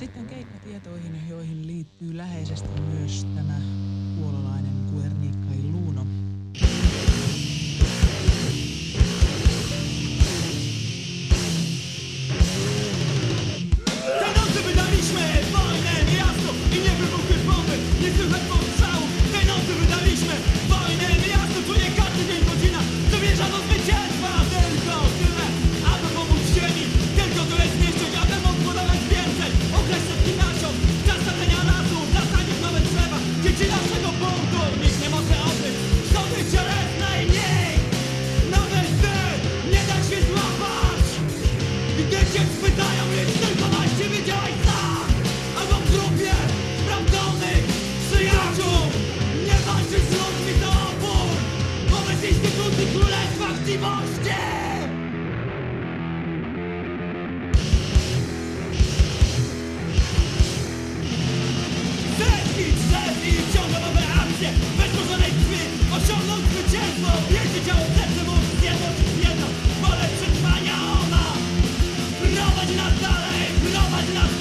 Sitten keikkatietoihin, joihin liittyy läheisesti myös tämä puolalainen Luno, Ciągnąć zwycięstwo, jedno Prowadź nas dalej, prowadź nas